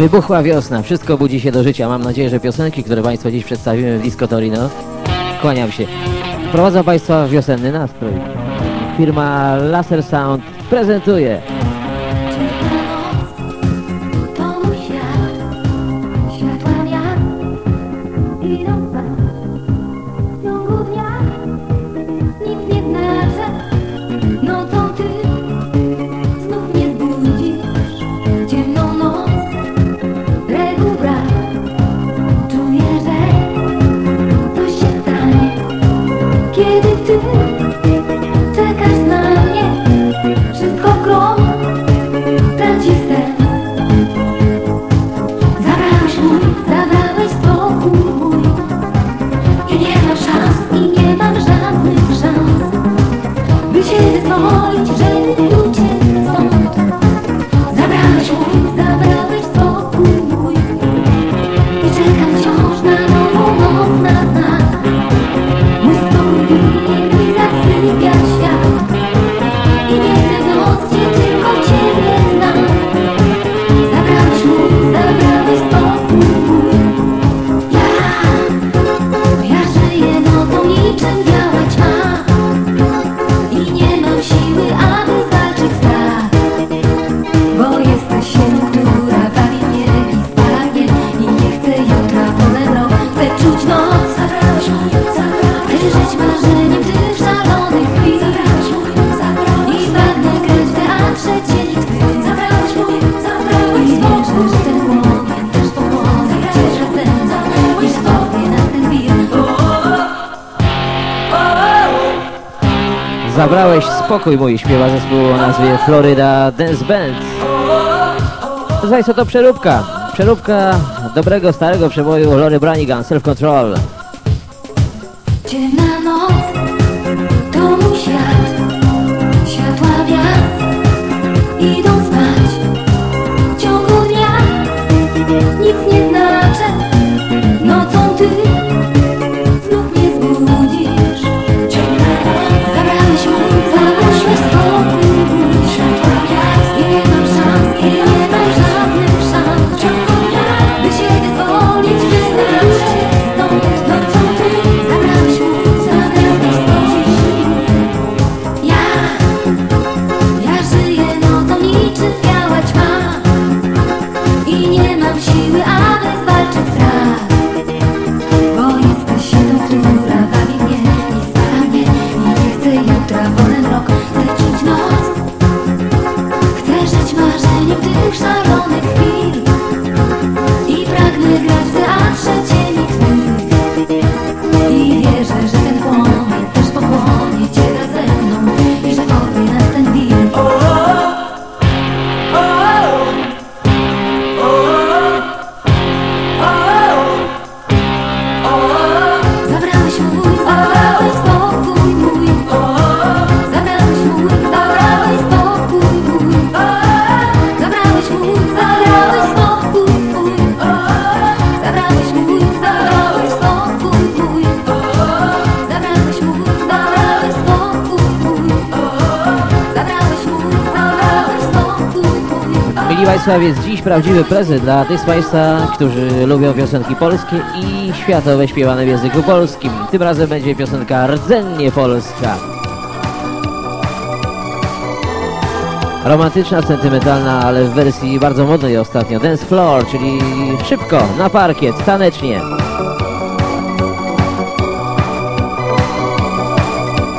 Wybuchła wiosna, wszystko budzi się do życia. Mam nadzieję, że piosenki, które Państwu dziś przedstawimy w Disco Torino, kłaniam się. Wprowadza Państwa w wiosenny nastrój. Firma Laser Sound prezentuje Zabrałeś spokój mój, śpiewa zespół o nazwie Florida Dance Band. Słuchaj, co to przeróbka. Przeróbka dobrego, starego przeboju Lory Branigan, Self Control. Wajsław jest dziś prawdziwy prezent dla tych z Państwa, którzy lubią piosenki polskie i światowe śpiewane w języku polskim. Tym razem będzie piosenka rdzennie polska. Romantyczna, sentymentalna, ale w wersji bardzo modnej ostatnio. Dance floor, czyli szybko, na parkiet, tanecznie.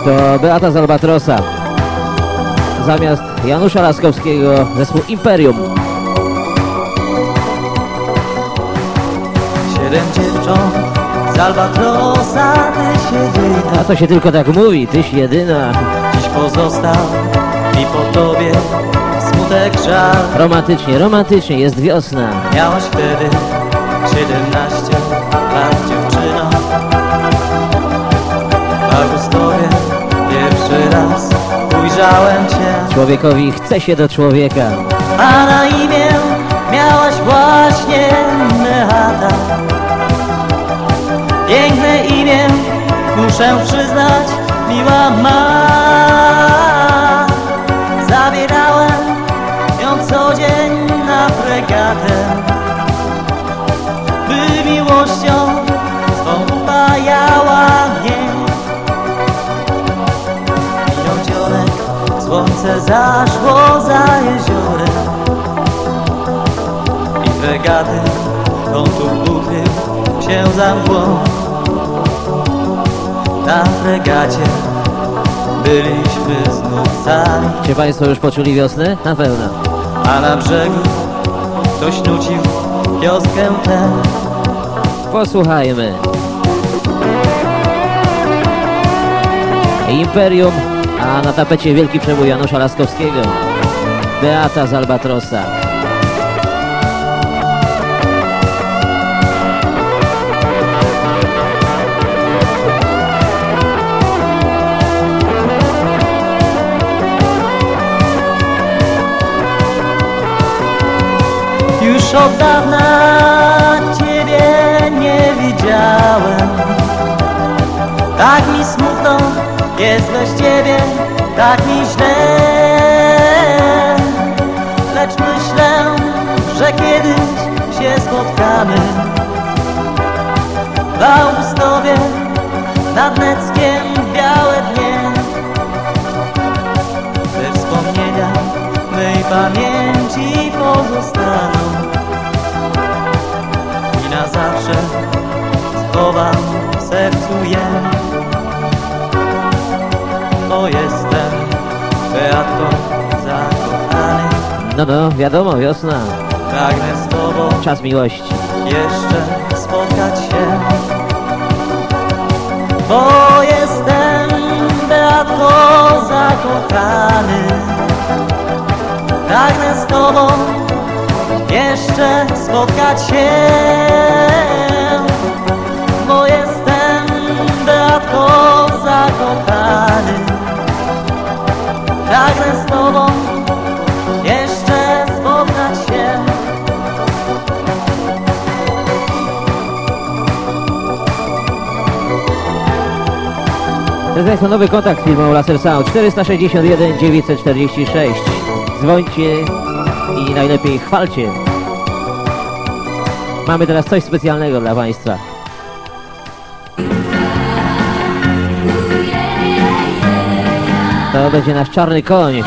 To Beata z Albatrosa. Zamiast Janusza Laskowskiego zespół Imperium. Siedem dziewcząt z Albatrosa, ty się jedyna. A to się tylko tak mówi, tyś jedyna. Dziś pozostał i po tobie smutek żal. Romantycznie, romantycznie, jest wiosna. Miałaś wtedy 17 lat dziewczyna. W Augustowie pierwszy raz ujrzałem cię. Człowiekowi chce się do człowieka. A na imię miałaś właśnie Neata. muszę przyznać, miła ma. Zabierałem ją co dzień na fregatę By miłością swą upajała mnie. Mirodzionek, słońce zaszło za jeziorem. I fregaty, on tu ukrył się za mgłą na fregacie byliśmy znów sami Czy Państwo już poczuli wiosnę? Na pewno. A na brzegu ktoś nucił wioskę tę Posłuchajmy. Imperium, a na tapecie wielki przebój Janusza Laskowskiego. Beata z Albatrosa. Już od dawna Ciebie nie widziałem. Tak mi smutno jest bez Ciebie Tak mi źle. Lecz myślę, że kiedyś się spotkamy. W Augustowie nad Neckiem białe dnie. Te wspomnienia mej pamięci pozostaną zawsze schowam w sercu je Bo jestem Beatką zakochany No, no, wiadomo, wiosna. Pragnę z Tobą Czas miłości. jeszcze spotkać się Bo jestem Beatko zakochany Pragnę z Tobą jeszcze spotkać się. Bo jestem Beatko zakochany. Pragnę z Tobą jeszcze spotkać się. Jest Państwa nowy kontakt z firmą Laser Sound. 461 946. Dzwońcie i najlepiej chwalcie. Mamy teraz coś specjalnego dla Państwa. To będzie nasz czarny koń.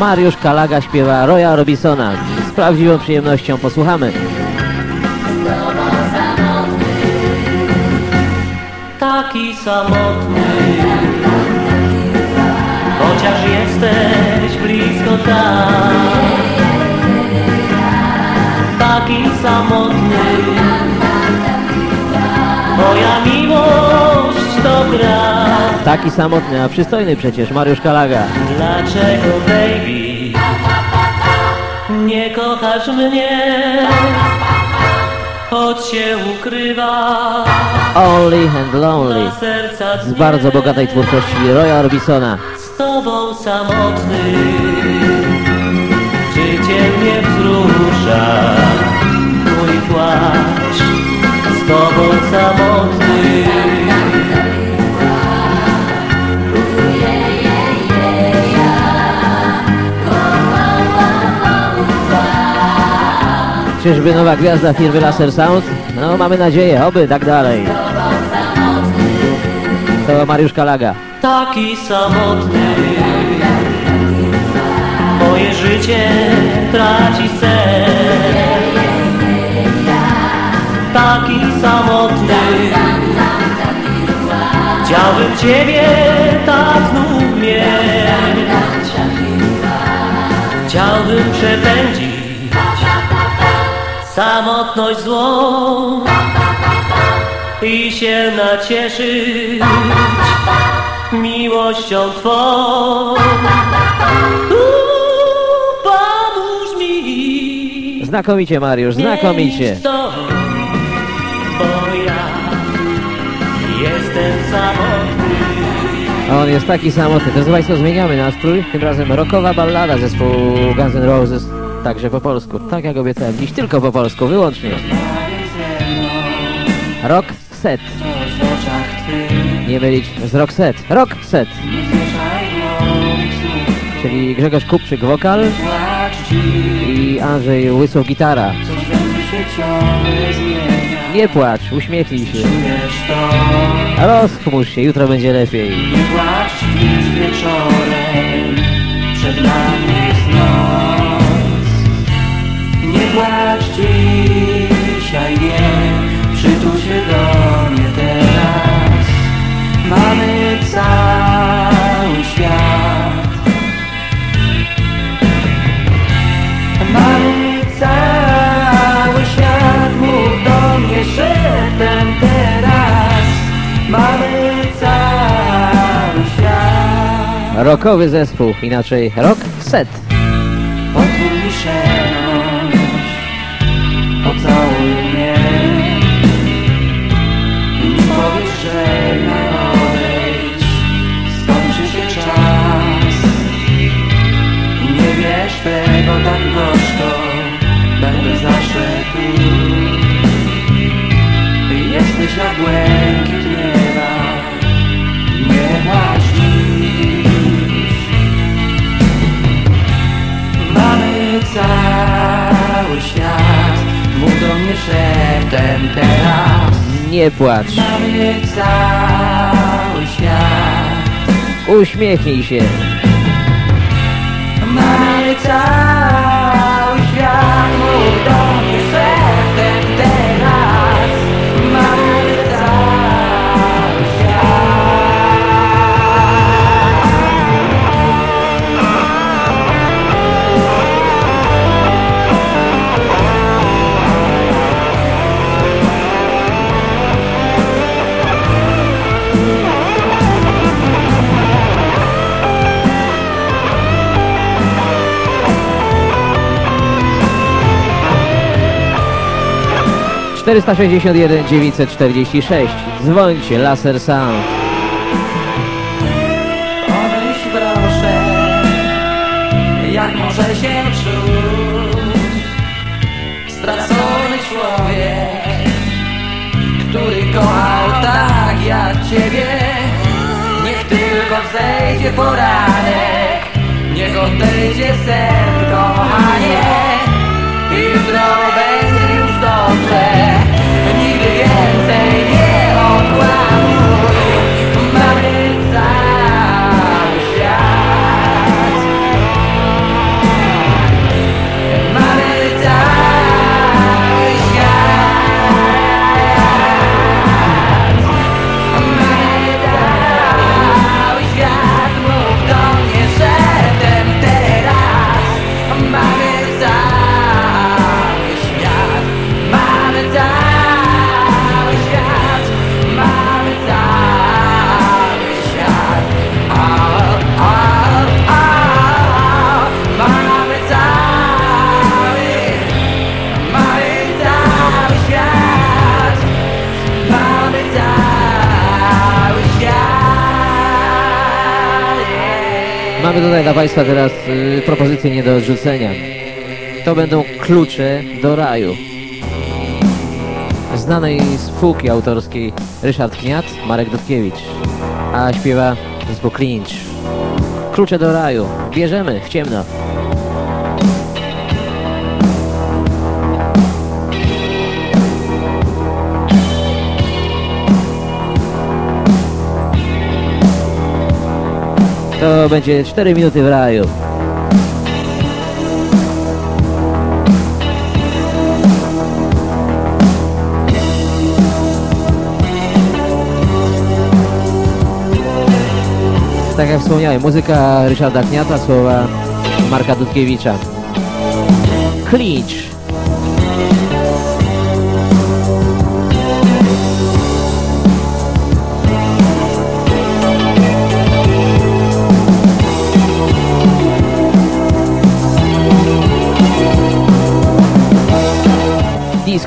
Mariusz Kalaga śpiewa Roya Robisona. Z prawdziwą przyjemnością posłuchamy. taki samotny Chociaż jesteś tam Taki samotny. Moja miłość to gra. Taki samotny, a przystojny przecież Mariusz Kalaga. Dlaczego baby? Nie kochasz mnie. Choć się ukrywa Only and Lonely. Z bardzo bogatej twórczości Roya Orbisona. z tobą samotny Życie mnie wzrusza Mój płacz z tobą samotny Czyżby nowa gwiazda firmy Laser Sound? No mamy nadzieję, oby tak dalej. To Mariusz Kalaga. Taki samotny Moje życie traci sens Taki samotny. Chciałbym Ciebie tak znów mieć. Chciałbym przepędzić Samotność złą I się nacieszyć miłością Twą. Znakomicie Mariusz, znakomicie. to, Bo ja jestem samotny. On jest taki samotny. Drodzy Państwo, zmieniamy nastrój. Tym razem rockowa ballada zespołu Guns N' Roses. Także po polsku. Tak jak obiecałem. Dziś tylko po polsku, wyłącznie. Rock set. Nie mylić z rock set. Rock set. Czyli Grzegorz Kupczyk wokal i Andrzej Łysów gitara. Nie płacz, uśmiechnij się. Rozchmurz się, jutro będzie lepiej. Nie płacz dziś wieczorem Przed nami jest noc Nie płacz Rockowy zespół, inaczej rock set. Pozwól mi sięgnąć Pocałuj mnie I mi powiedz, że na odejdź Skończy się czas I nie wiesz tego tak gorzko teraz Nie płacz. Mamy cały świat Uśmiechnij się. 461 946. Dzwońcie, Laser Sound. Pomyśl proszę, jak może się czuć stracony człowiek, który kochał tak jak ciebie. Niech tylko wzejdzie poranek, niech odejdzie sen, kochanie. Jutro będzie już dobrze. Bye. Mamy tutaj dla Państwa teraz y, propozycje nie do odrzucenia. To będą klucze do raju. Znanej spółki autorskiej Ryszard Kniat, Marek Dudkiewicz, a śpiewa zespół Clinch. Klucze do raju. Bierzemy w ciemno. To będzie 4 minuty w raju. Tak jak wspomniałem, muzyka Ryszarda Kniata, słowa Marka Dudkiewicza. Clinch.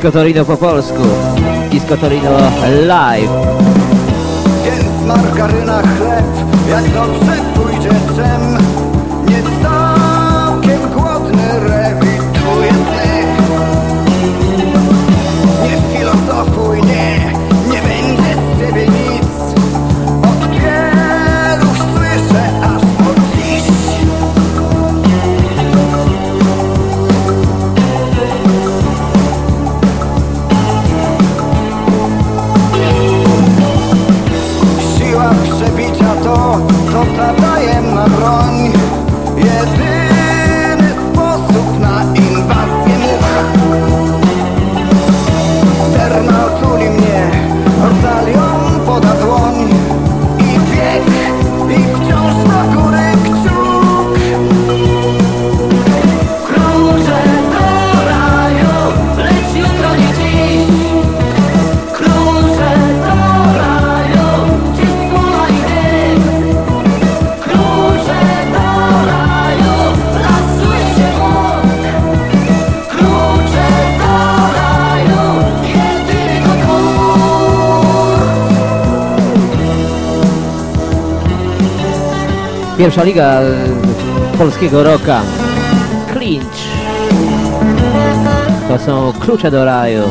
Disco Torino po polsku. Disco Torino live. Więc margaryna chleb, jak dobrze pójdzie czem Pierwsza liga e, polskiego rocka. Clinch. To są klucze do raju.